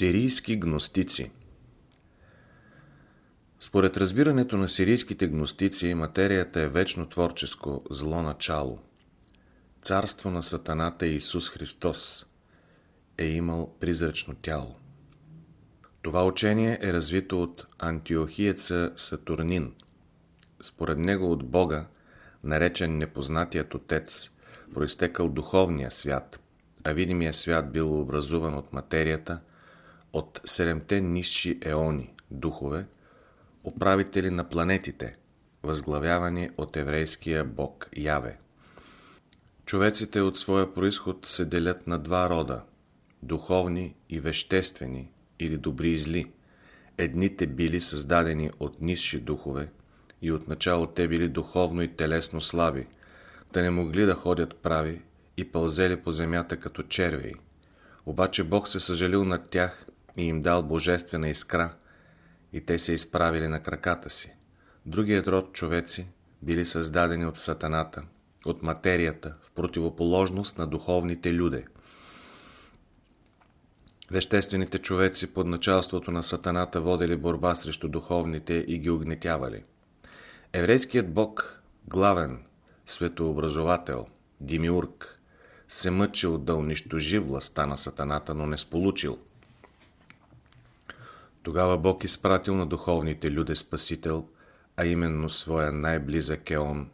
Сирийски гностици Според разбирането на сирийските гностици, материята е вечно творческо зло начало. Царство на Сатаната Исус Христос е имал призрачно тяло. Това учение е развито от антиохиеца Сатурнин. Според него от Бога, наречен непознатият Отец, проистекал духовния свят, а видимия свят бил образуван от материята, от седемте нисши еони, духове, управители на планетите, възглавявани от еврейския бог Яве. Човеците от своя происход се делят на два рода – духовни и веществени или добри и зли. Едните били създадени от нисши духове и отначало те били духовно и телесно слаби, да не могли да ходят прави и пълзели по земята като червеи. Обаче Бог се съжалил над тях и им дал божествена искра и те се изправили на краката си. Другият род човеци били създадени от сатаната, от материята, в противоположност на духовните люде. Веществените човеци под началството на сатаната водели борба срещу духовните и ги огнетявали. Еврейският бог, главен, светообразовател, Димиург, се мъчил да унищожи властта на сатаната, но не сполучил – тогава Бог изпратил на духовните люде Спасител, а именно своя най-близък еон,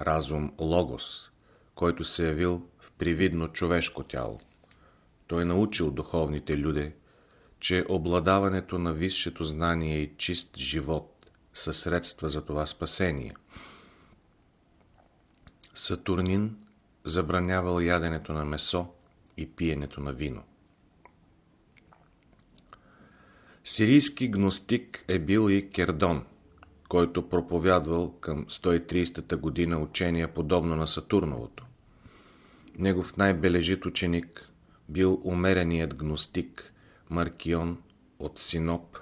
разум Логос, който се явил в привидно човешко тяло. Той научил духовните люде, че обладаването на висшето знание и чист живот са средства за това спасение. Сатурнин забранявал яденето на месо и пиенето на вино. Сирийски гностик е бил и Кердон, който проповядвал към 130-та година учение подобно на Сатурновото. Негов най-бележит ученик бил умереният гностик Маркион от Синоп,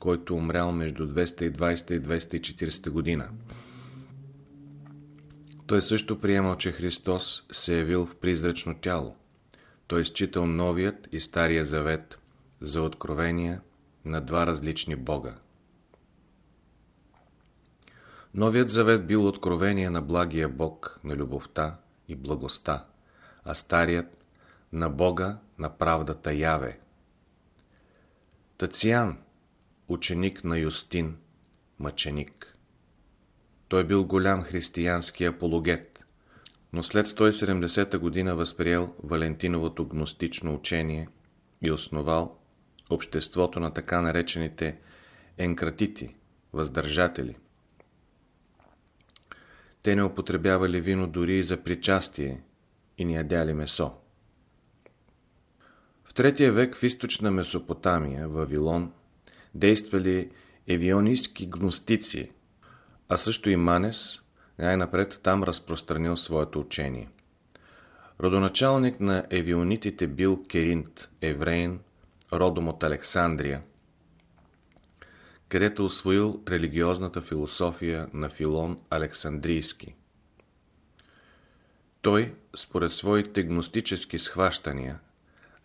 който умрял между 220 и 240 година. Той също приемал, че Христос се е явил в призрачно тяло. Той считал новият и стария завет за откровения на два различни Бога. Новият завет бил откровение на благия Бог, на любовта и благостта, а старият на Бога, на правдата Яве. Тациан, ученик на Юстин, мъченик. Той бил голям християнски апологет, но след 170 година възприел Валентиновото гностично учение и основал обществото на така наречените енкратити, въздържатели. Те не употребявали вино дори и за причастие и не ядяли месо. В третия век в източна Месопотамия, Вавилон, действали евионистки гностици, а също и Манес, най-напред там разпространил своето учение. Родоначалник на евионитите бил Керинт, евреин, родом от Александрия, където освоил религиозната философия на Филон Александрийски. Той, според своите гностически схващания,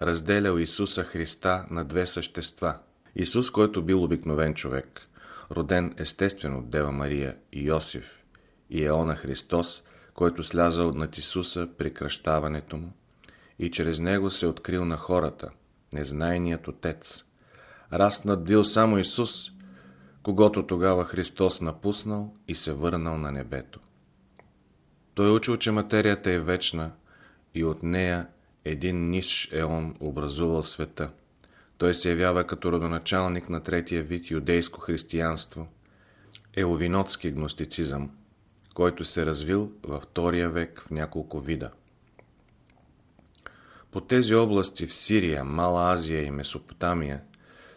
разделял Исуса Христа на две същества. Исус, който бил обикновен човек, роден естествено от Дева Мария и Йосиф, и Еона Христос, който слязал над Исуса при кръщаването му и чрез него се открил на хората – незнайният Отец. Растнат бил само Исус, когато тогава Христос напуснал и се върнал на небето. Той учил, че материята е вечна и от нея един ниш еон образувал света. Той се явява като родоначалник на третия вид юдейско християнство, еловинотски гностицизъм, който се развил във втория век в няколко вида. По тези области в Сирия, Мала Азия и Месопотамия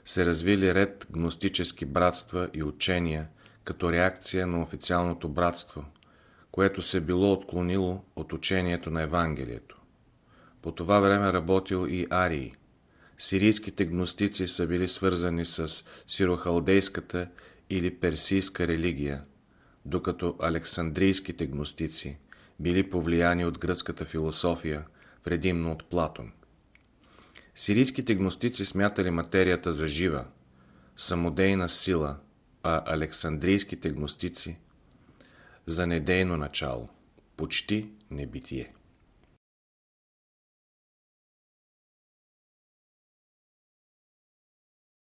се развили ред гностически братства и учения като реакция на официалното братство, което се било отклонило от учението на Евангелието. По това време работил и Арии. Сирийските гностици са били свързани с сирохалдейската или персийска религия, докато александрийските гностици били повлияни от гръцката философия – предимно от Платон. Сирийските гностици смятали материята за жива, самодейна сила, а александрийските гностици за недейно начало, почти небитие.